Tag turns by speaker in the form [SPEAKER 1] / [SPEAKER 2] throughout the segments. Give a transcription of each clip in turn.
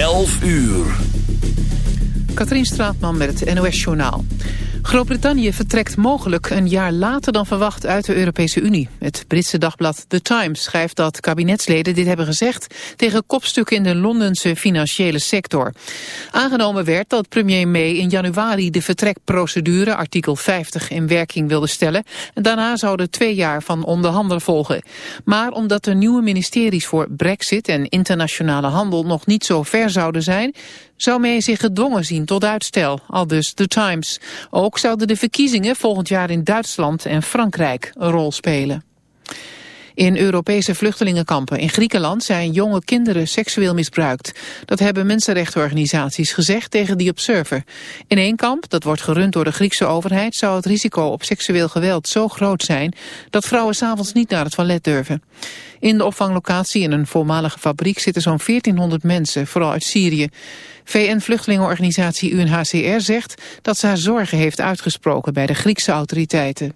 [SPEAKER 1] 11 uur.
[SPEAKER 2] Katrien Straatman met het NOS-journaal. Groot-Brittannië vertrekt mogelijk een jaar later dan verwacht uit de Europese Unie. Het Britse dagblad The Times schrijft dat kabinetsleden dit hebben gezegd tegen kopstukken in de Londense financiële sector. Aangenomen werd dat premier May in januari de vertrekprocedure artikel 50 in werking wilde stellen. En daarna zouden twee jaar van onderhandelen volgen. Maar omdat de nieuwe ministeries voor brexit en internationale handel nog niet zo ver zouden zijn, zou May zich gedwongen zien tot uitstel, al dus The Times. Ook zouden de verkiezingen volgend jaar in Duitsland en Frankrijk een rol spelen. In Europese vluchtelingenkampen in Griekenland zijn jonge kinderen seksueel misbruikt. Dat hebben mensenrechtenorganisaties gezegd tegen The Observer. In één kamp, dat wordt gerund door de Griekse overheid, zou het risico op seksueel geweld zo groot zijn dat vrouwen s'avonds niet naar het toilet durven. In de opvanglocatie in een voormalige fabriek zitten zo'n 1400 mensen, vooral uit Syrië. VN-vluchtelingenorganisatie UNHCR zegt dat ze haar zorgen heeft uitgesproken bij de Griekse autoriteiten.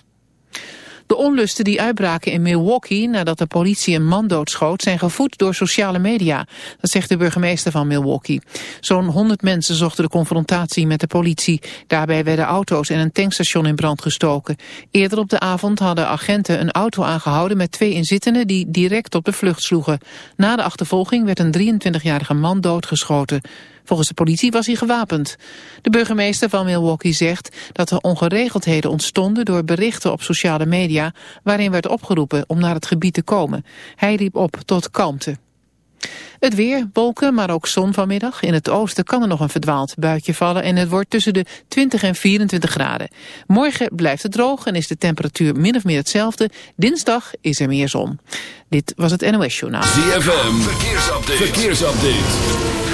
[SPEAKER 2] De onlusten die uitbraken in Milwaukee nadat de politie een man doodschoot zijn gevoed door sociale media. Dat zegt de burgemeester van Milwaukee. Zo'n 100 mensen zochten de confrontatie met de politie. Daarbij werden auto's en een tankstation in brand gestoken. Eerder op de avond hadden agenten een auto aangehouden met twee inzittenden die direct op de vlucht sloegen. Na de achtervolging werd een 23-jarige man doodgeschoten. Volgens de politie was hij gewapend. De burgemeester van Milwaukee zegt dat er ongeregeldheden ontstonden door berichten op sociale media waarin werd opgeroepen om naar het gebied te komen. Hij riep op tot kalmte. Het weer, wolken, maar ook zon vanmiddag. In het oosten kan er nog een verdwaald buitje vallen en het wordt tussen de 20 en 24 graden. Morgen blijft het droog en is de temperatuur min of meer hetzelfde. Dinsdag is er meer zon. Dit was het NOS Journaal.
[SPEAKER 1] ZFM, verkeersupdate.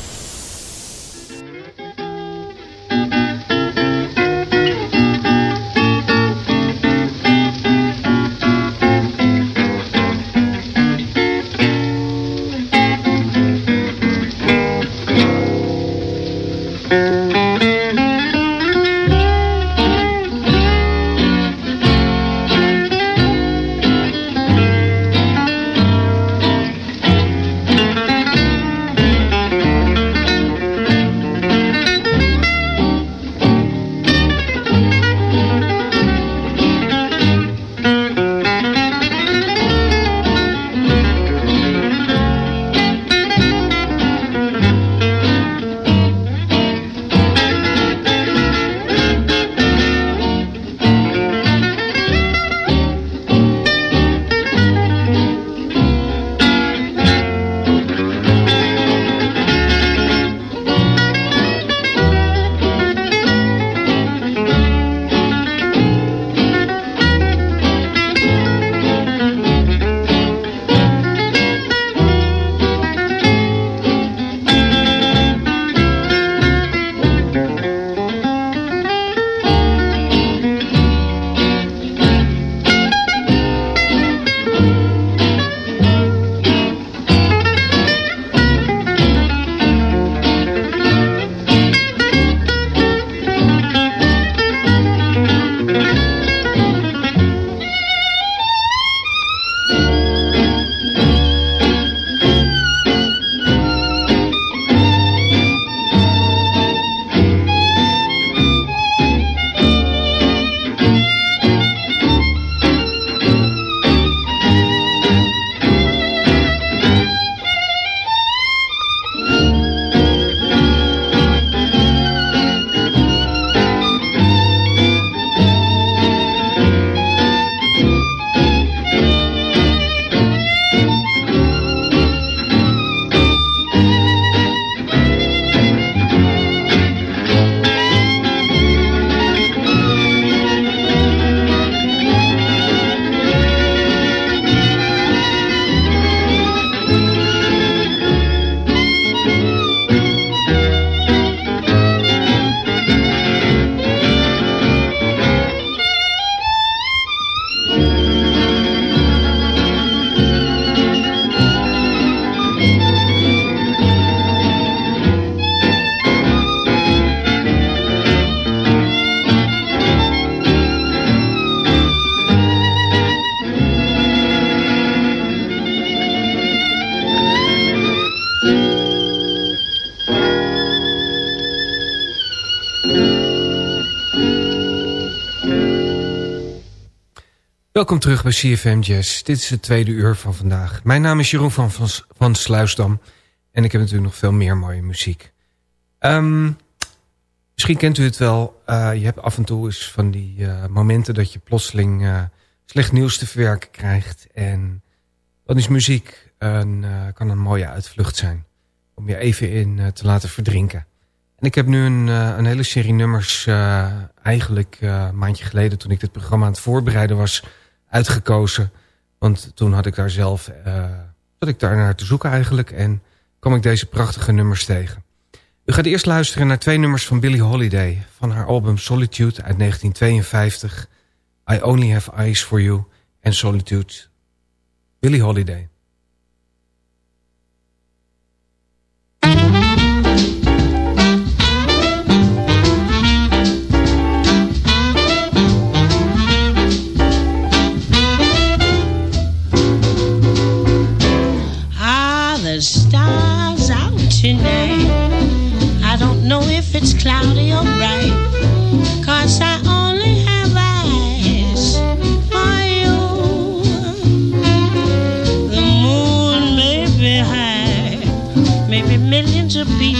[SPEAKER 3] Welkom terug bij CFM Jazz. Dit is het tweede uur van vandaag. Mijn naam is Jeroen van, van, Sluisdam. En ik heb natuurlijk nog veel meer mooie muziek. Um, misschien kent u het wel. Uh, je hebt af en toe eens van die uh, momenten dat je plotseling uh, slecht nieuws te verwerken krijgt. En dan is muziek een, kan een mooie uitvlucht zijn. Om je even in te laten verdrinken. En ik heb nu een, een hele serie nummers eigenlijk een maandje geleden toen ik dit programma aan het voorbereiden was uitgekozen. Want toen had ik daar zelf, uh, zat ik daar naar te zoeken eigenlijk. En kwam ik deze prachtige nummers tegen. U gaat eerst luisteren naar twee nummers van Billie Holiday. Van haar album Solitude uit 1952. I Only Have Eyes For You en Solitude. Billie Holiday.
[SPEAKER 4] It's cloudy or bright. Cause I only have eyes for you. The moon may be high, maybe millions of people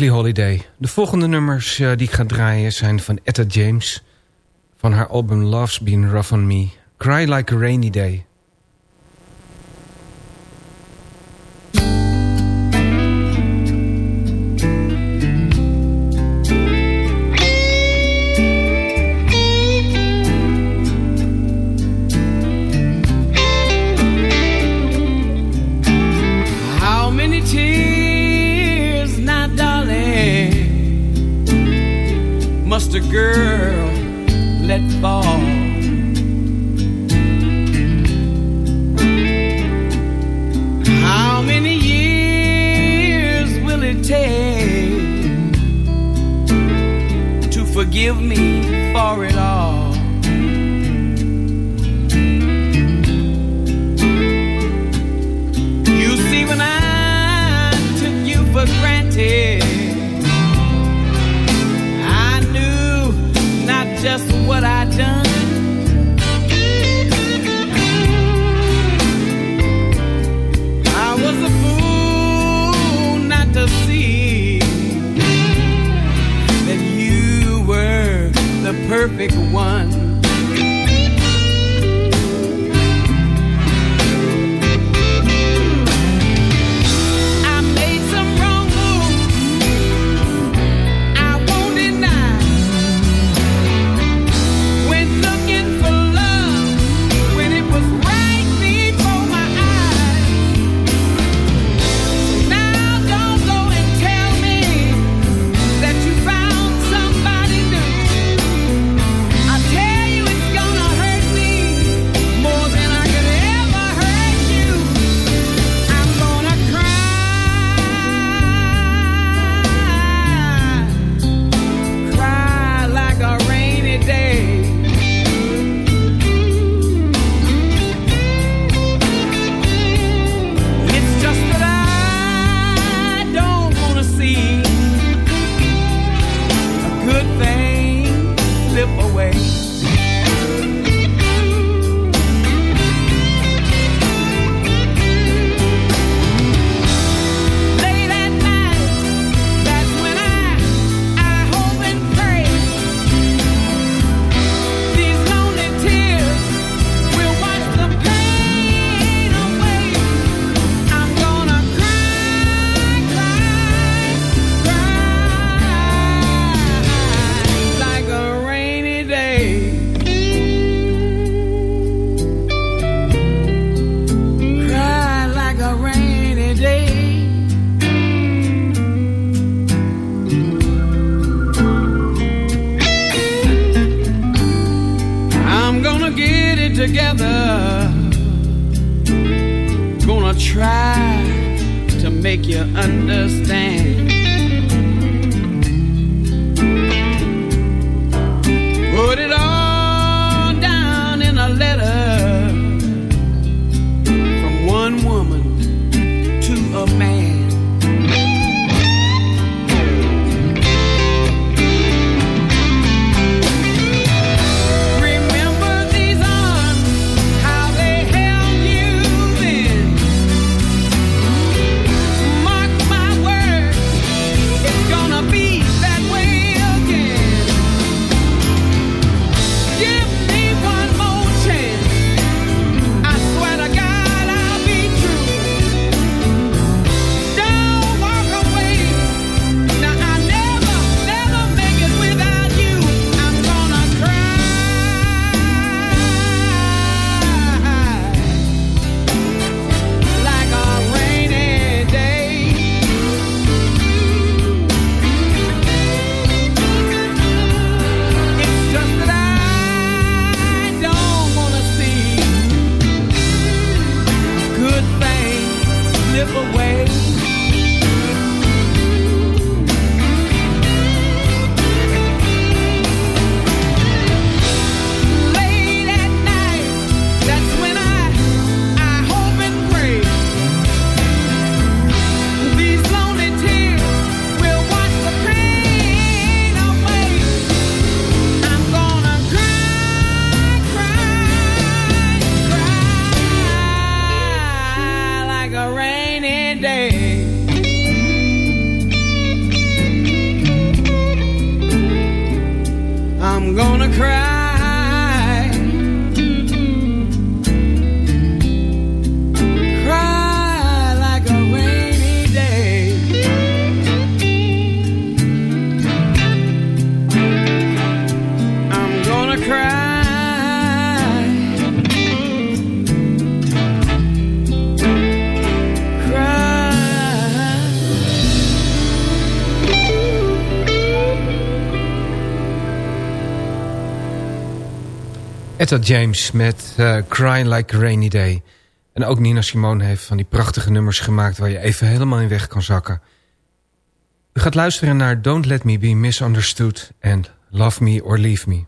[SPEAKER 5] Billy Holiday. De volgende nummers eh, die ik ga draaien zijn van Etta James. Van haar album Love's Been Rough on Me. Cry Like a Rainy Day.
[SPEAKER 3] Etta James met uh, Cry Like a Rainy Day. En ook Nina Simone heeft van die prachtige nummers gemaakt... waar je even helemaal in weg kan zakken. U gaat luisteren naar Don't Let Me Be Misunderstood... en Love Me or Leave Me.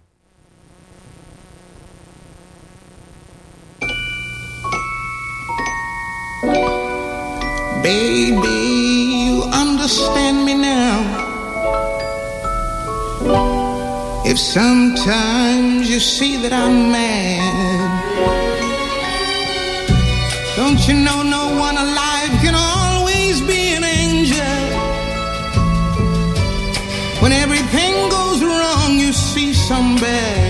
[SPEAKER 6] Baby, you understand me now. If sometimes you see that I'm mad, don't you know no one alive can always be an angel? When everything goes wrong, you see some bad.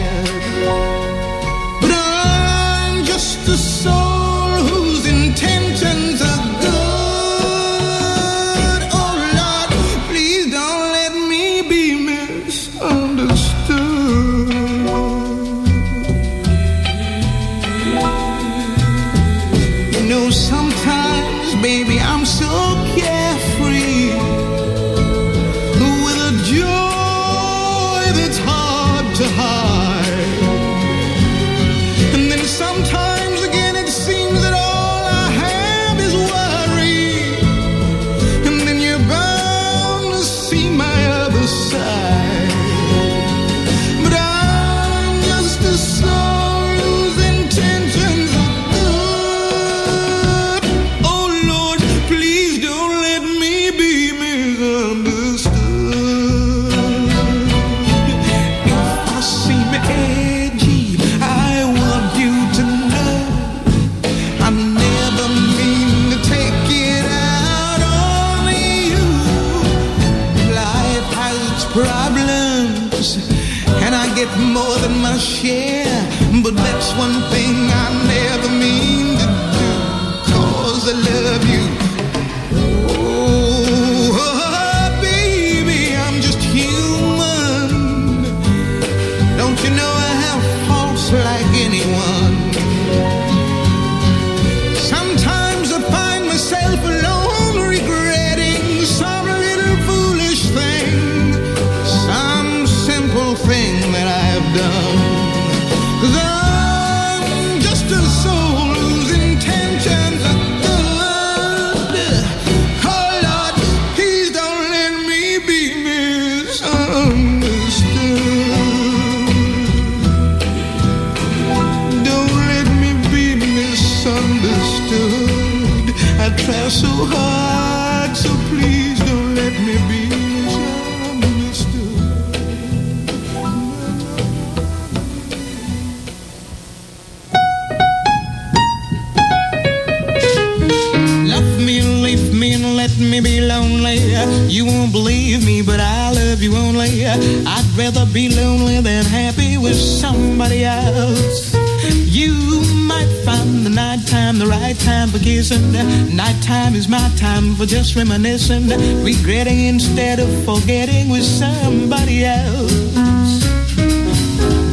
[SPEAKER 6] Of forgetting with somebody else.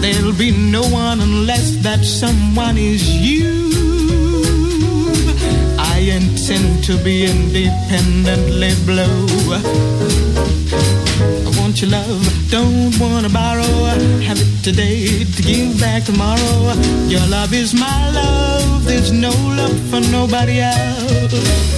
[SPEAKER 6] There'll be no one unless that someone is you. I intend to be independently blue. I want your love, don't wanna borrow. Have it today to give back tomorrow. Your love is my love, there's no love for nobody else.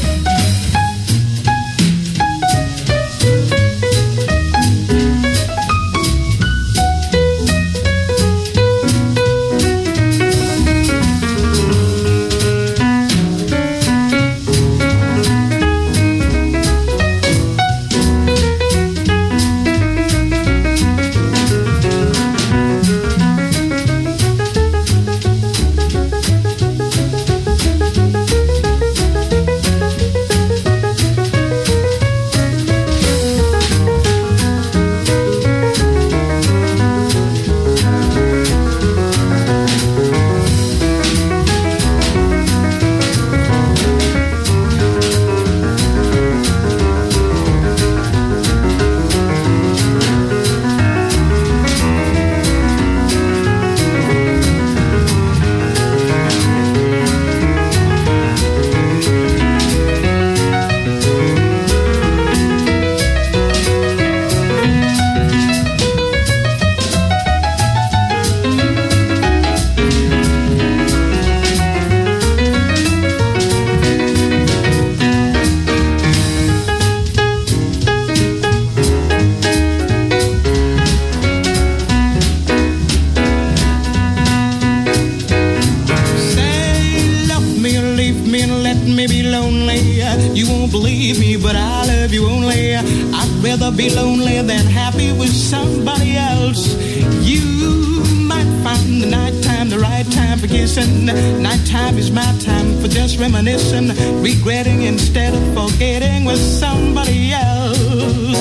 [SPEAKER 6] Rather be lonely than happy with somebody else. You might find the nighttime the right time for kissing. Nighttime is my time for just reminiscing, regretting instead of forgetting with somebody else.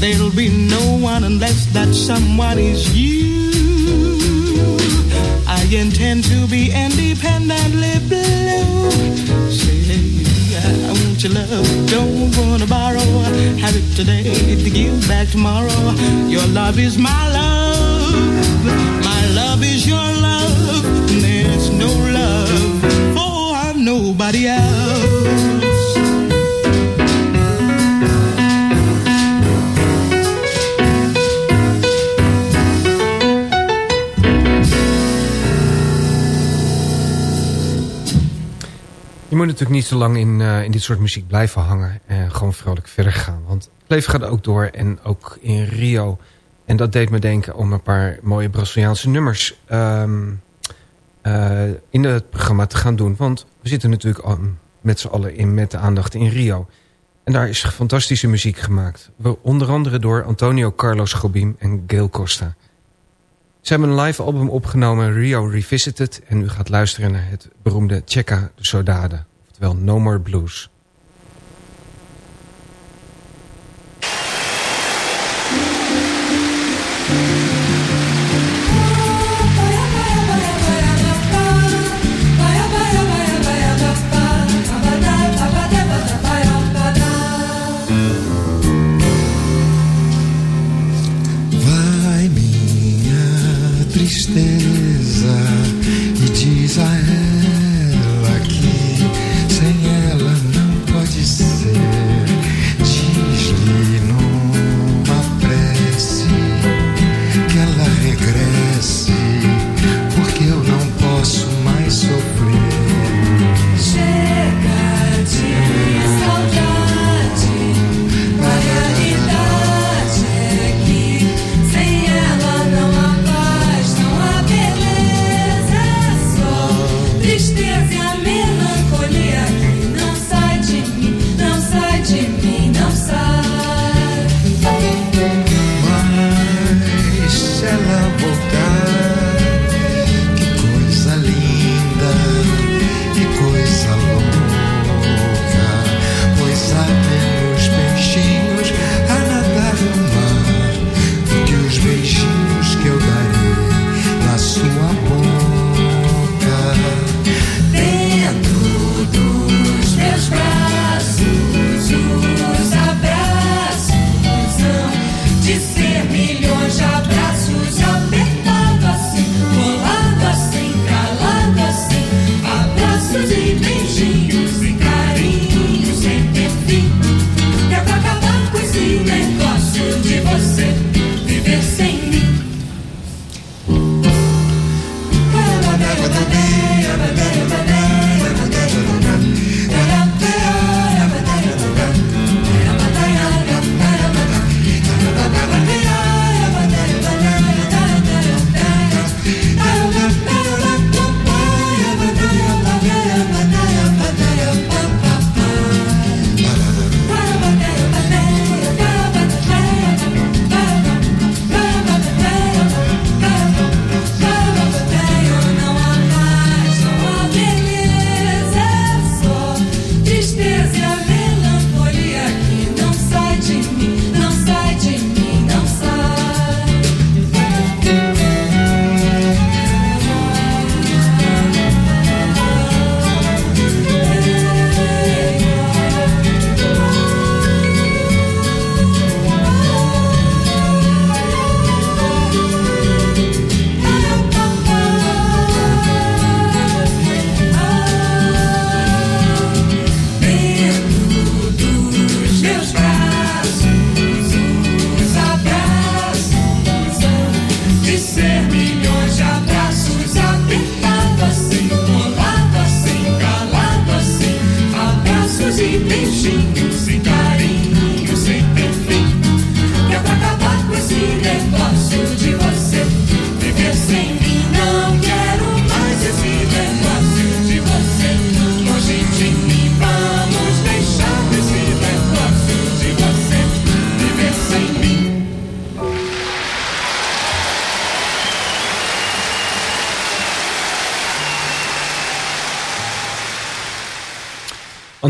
[SPEAKER 6] There'll be no one unless that someone is you. I intend to be independently blue. I want your love, don't wanna borrow. Have it today to give back tomorrow. Your love is my love, my love is your love. There's no love for nobody else.
[SPEAKER 7] Moet natuurlijk niet zo lang in, eh, in dit soort muziek blijven hangen. En gewoon vrolijk verder gaan. Want het leven gaat ook door. En ook in Rio. En dat deed me denken om een paar mooie Braziliaanse nummers ehm, eh, in het programma te gaan doen. Want we zitten natuurlijk met z'n allen in met de aandacht in Rio. En daar is fantastische muziek gemaakt. Onder andere door Antonio Carlos Gobim en Gail Costa. Ze hebben een live album opgenomen, Rio Revisited. En u gaat luisteren naar het beroemde Checa de Sodade. Oftewel No More Blues.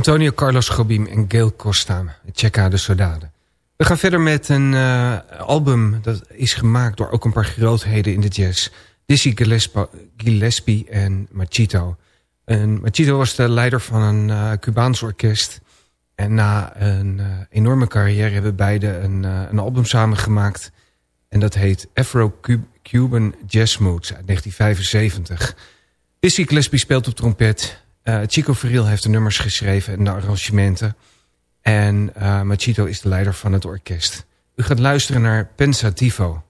[SPEAKER 3] Antonio Carlos Jobim en Gail Costa. Checa de Sodade. We gaan verder met een uh, album dat is gemaakt door ook een paar grootheden in de jazz. Dizzy Gillespie, en Machito. En Machito was de leider van een uh, Cubaans orkest. En na een uh, enorme carrière hebben beide een, een album samengemaakt. En dat heet Afro-Cuban Jazz Moods uit 1975. Dizzy Gillespie speelt op trompet. Chico Verriel heeft de nummers geschreven en de arrangementen. En uh, Machito is de leider van het orkest. U gaat luisteren naar Pensativo.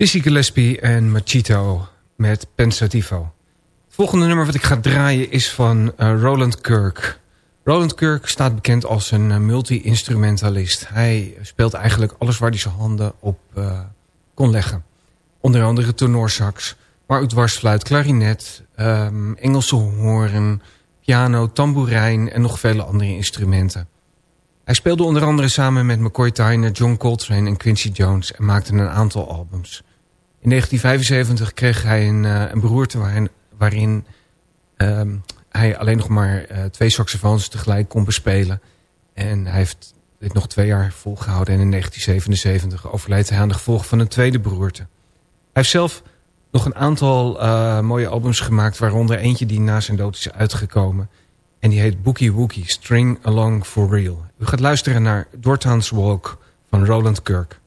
[SPEAKER 3] Dizzy Gillespie en Machito met Pensativo. Het volgende nummer wat ik ga draaien is van uh, Roland Kirk. Roland Kirk staat bekend als een uh, multi-instrumentalist. Hij speelt eigenlijk alles waar hij zijn handen op uh, kon leggen. Onder andere tenorsax, maar ook dwarsfluit, klarinet, um, Engelse hoorn, piano, tamboerijn en nog vele andere instrumenten. Hij speelde onder andere samen met McCoy Tyner, John Coltrane en Quincy Jones en maakte een aantal albums. In 1975 kreeg hij een, uh, een beroerte waarin, um, hij alleen nog maar uh, twee saxofoons tegelijk kon bespelen. En hij heeft dit nog twee jaar volgehouden en in 1977 overleed hij aan de gevolgen van een tweede beroerte. Hij heeft zelf nog een aantal uh, mooie albums gemaakt, waaronder eentje die na zijn dood is uitgekomen. En die heet Bookie Wookie, String Along for Real. U gaat luisteren naar Dortans Walk van Roland Kirk.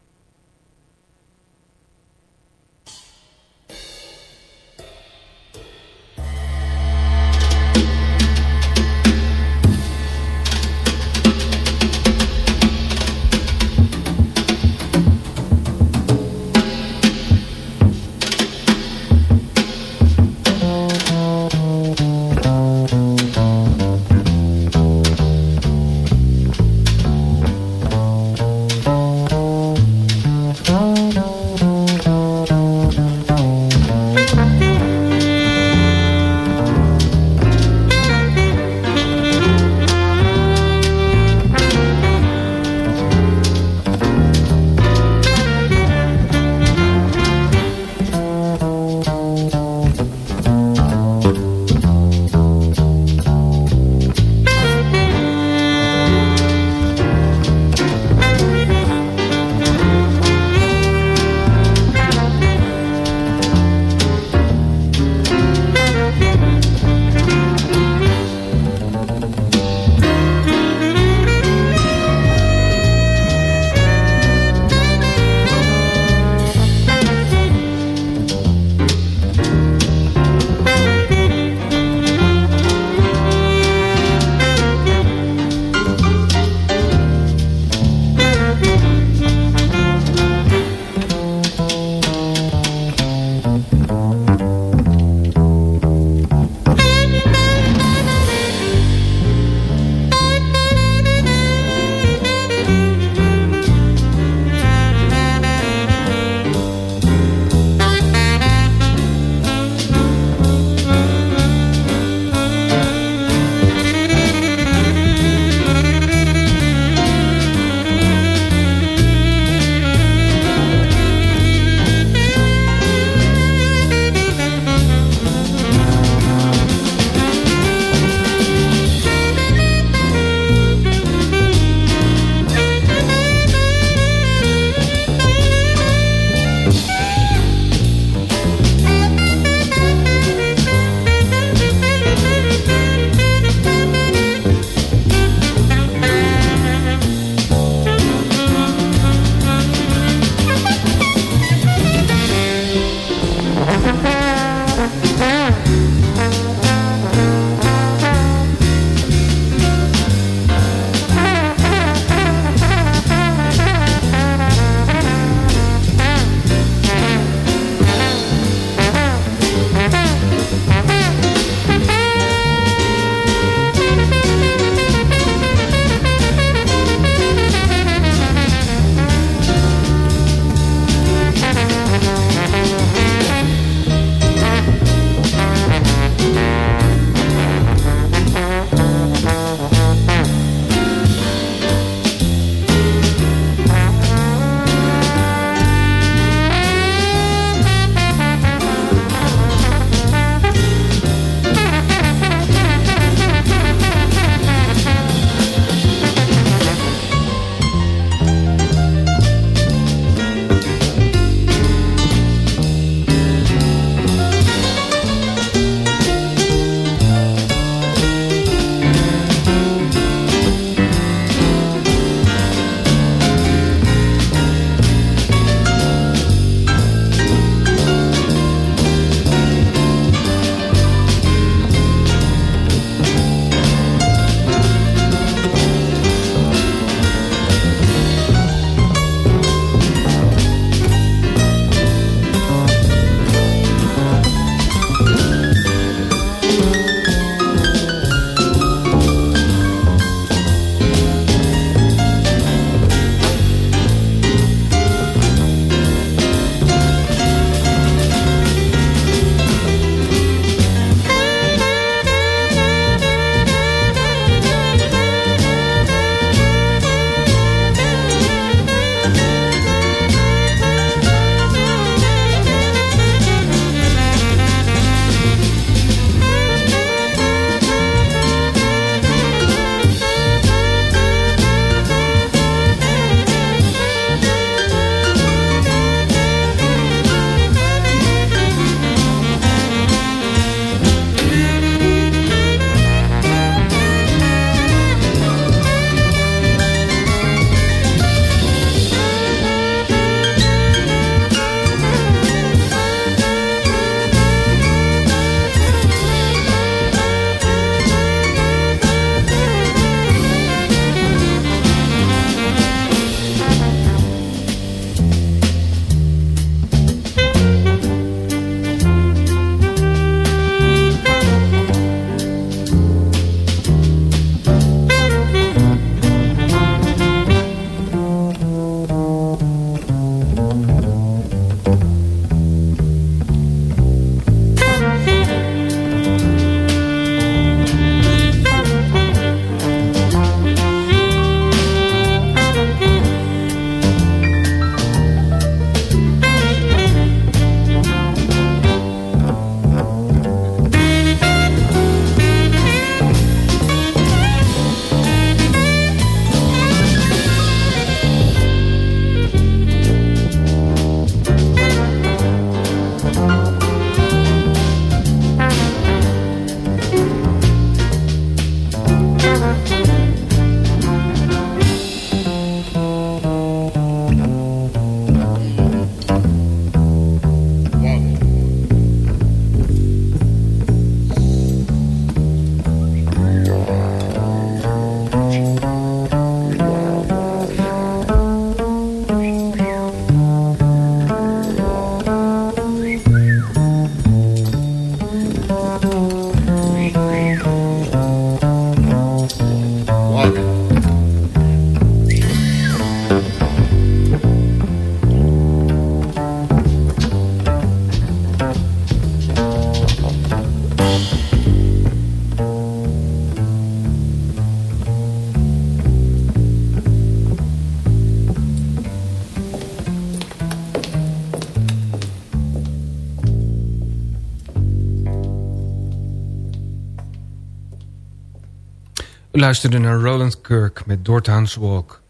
[SPEAKER 3] Luisterde naar Roland Kirk met Doortown's Walk.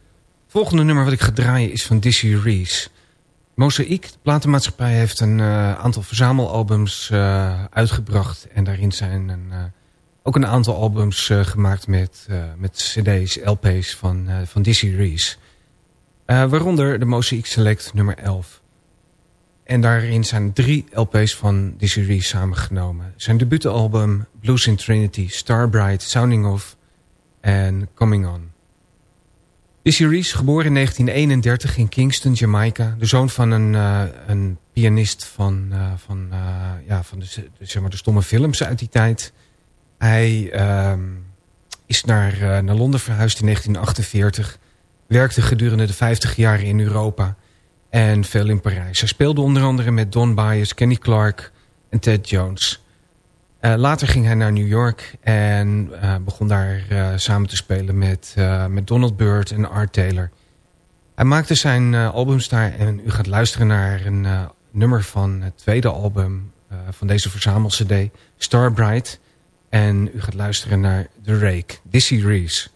[SPEAKER 3] Het volgende nummer wat ik ga draaien is van Dizzy Reese. Mosaïek, de platenmaatschappij, heeft een uh, aantal verzamelalbums uh, uitgebracht. En daarin zijn een, uh, ook een aantal albums gemaakt met, met cd's, LP's van, van Dizzy Reese. waaronder de Mosaïek Select nummer 11. En daarin zijn drie LP's van Dizzy Reese samengenomen. Zijn debuutalbum Blues in Trinity, Starbright, Sounding Off en Coming On. Dizzy Reese, geboren in 1931 in Kingston, Jamaica. De zoon van een, uh, een pianist van, uh, van, uh, ja, van de, zeg maar de stomme films uit die tijd. Hij ehm, is naar, naar Londen verhuisd in 1948. Werkte gedurende de 50 jaren in Europa en veel in Parijs. Hij speelde onder andere met Don Byers, Kenny Clark en Ted Jones. Uh, later ging hij naar New York en uh, begon daar uh, samen te spelen met, met Donald Byrd en Art Taylor. Hij maakte zijn albums daar en u gaat luisteren naar een nummer van het tweede album van deze verzamel-cd, Starbright. En u gaat luisteren naar The Rake, Dizzy Reese.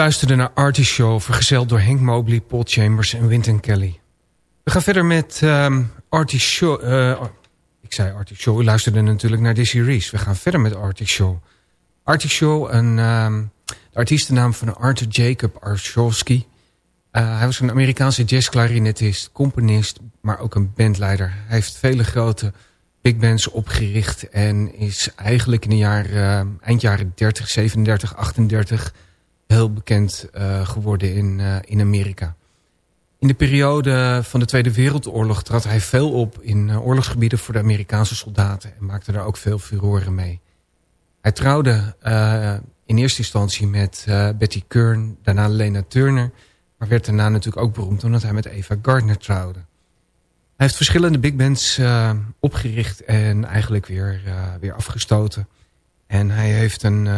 [SPEAKER 3] Luisterde naar Artie Show, vergezeld door Hank Mobley, Paul Chambers en Wynton Kelly. We gaan verder met um, Artie Show. Uh, ik zei Artie Show, u luisterde natuurlijk naar Dizzy Reese. We gaan verder met Artie Show. Artie Show, een, um, de artiestennaam van Arthur Jacob Arshowski. Uh, hij was een Amerikaanse jazzklarinetist, componist, maar ook een bandleider. Hij heeft vele grote big bands opgericht en is eigenlijk in de jaar, uh, eind jaren 30, 37, 38 heel bekend uh, geworden in, uh, in Amerika. In de periode van de Tweede Wereldoorlog trad hij veel op in uh, oorlogsgebieden voor de Amerikaanse soldaten en maakte daar ook veel furoren mee. Hij trouwde in eerste instantie met Betty Kern, daarna Lena Turner, maar werd daarna natuurlijk ook beroemd omdat hij met Eva Gardner trouwde. Hij heeft verschillende big bands opgericht en eigenlijk weer, weer afgestoten. En hij heeft een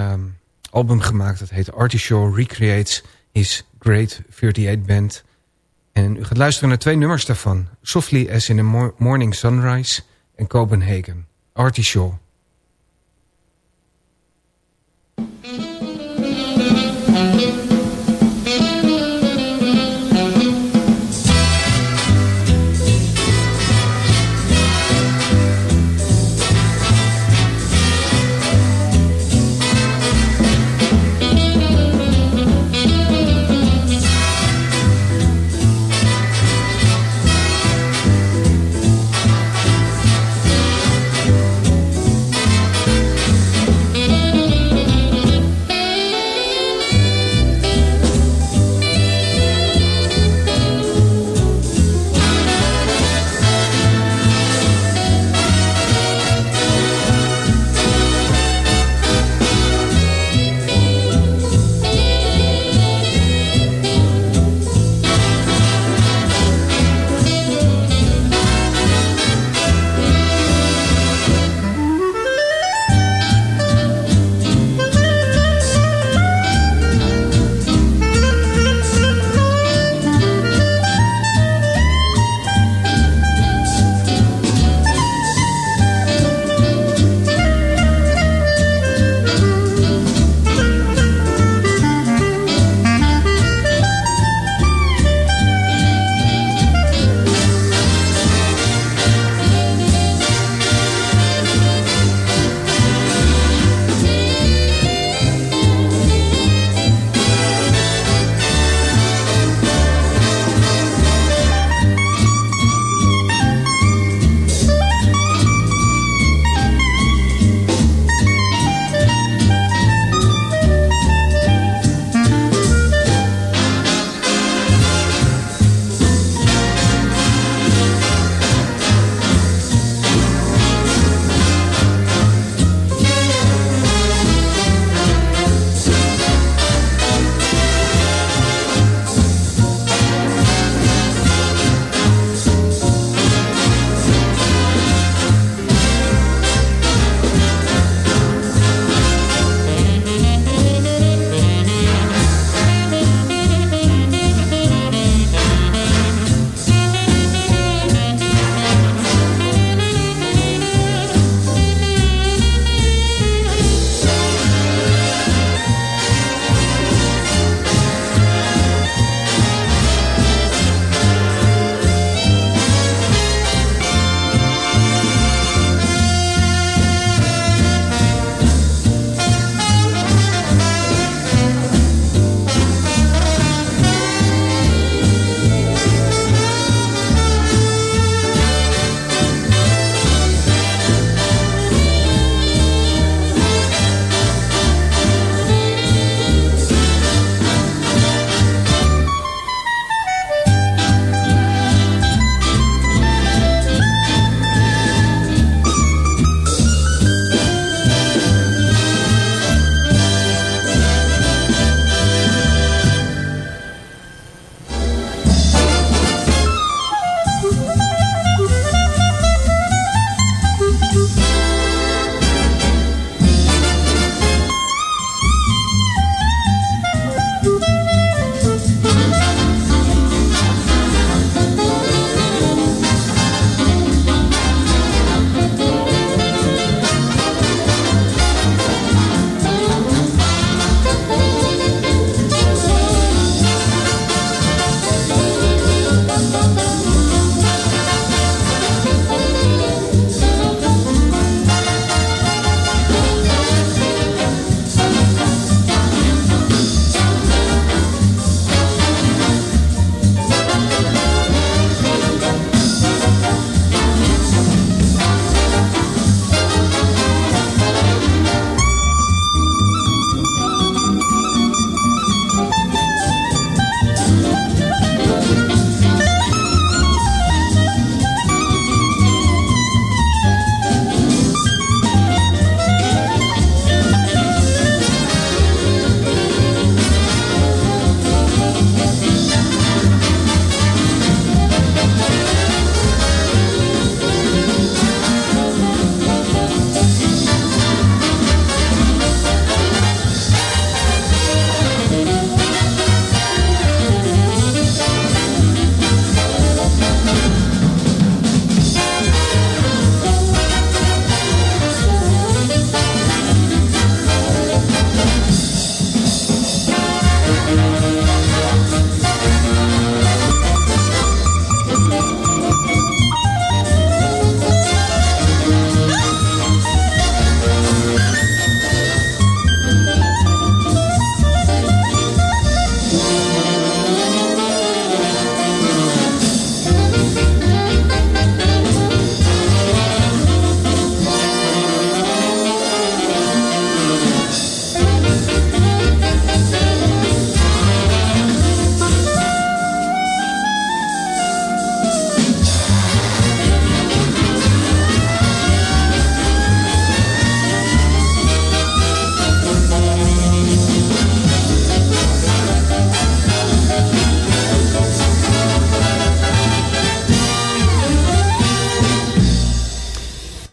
[SPEAKER 3] album gemaakt. Dat heet Artie Shaw Recreates His Great 38 Band. En u gaat luisteren naar twee nummers daarvan. Softly as in a Morning Sunrise en Copenhagen. Artie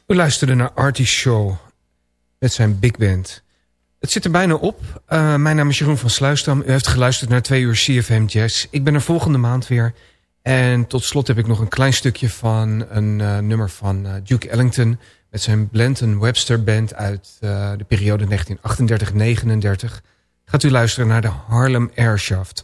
[SPEAKER 3] U luisterde naar Artie Show met zijn big band. Het zit er bijna op. Uh, mijn naam is Jeroen van Sluisdam. U heeft geluisterd naar twee uur CFM Jazz. Ik ben er volgende maand weer. En tot slot heb ik nog een klein stukje van een uh, nummer van uh, Duke Ellington... met zijn Blanton Webster Band uit de periode 1938-39. Gaat u luisteren naar de Harlem Airshaft.